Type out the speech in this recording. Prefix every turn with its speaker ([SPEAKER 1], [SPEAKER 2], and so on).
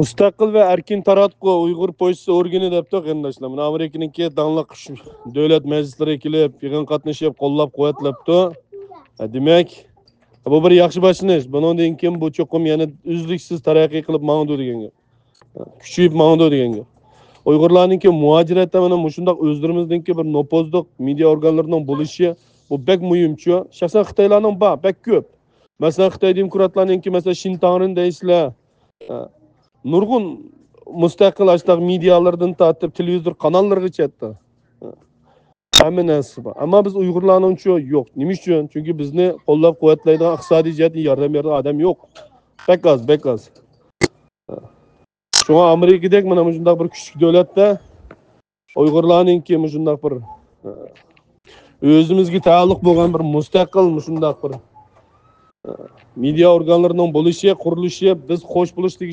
[SPEAKER 1] mustaqil va erkin taratqu uyg'ur pochtasi organi debdi qarindoshlar mana amerikaniki danliq davlat majlislariga kelib yig'in qatnashib qo'llab quvvatlabdi demak bu bir yaxshi boshlanish. Bundan keyin bu cho'qim yana uzluksiz taraqqiy qilib mangdu degan gap. Kuchayib mangdu degan gap. Uyg'urlarniki muajiratda mana shundoq o'zlarimizniki bir nopozdiq media organlarining bo'lishi bu bak muhimchu shaxsan xitoylarning bor bak ko'p. Masalan xitoy demokratlarniki masalan shintanrin deysizlar. Nurg'un mustaqil ashtaq medialardan tortib televizor kanallarigacha hatto hamma narsasi bor ammo biz uyg'urlarningchi yo'q nima uchun chunki bizni qo'llab quvvatlaydigan iqtisodiy jihatdan yordam beradigan odam yo'q bek oz bek oz shunga amerikadek mana shundoq bir kuchli davlatda uyg'urlarningki shundoq bir o'zimizga taalluq bo'lgan bir mustaqil shundoq bir media organlarining bo'lishi qurilishi biz qo'sh bo'lish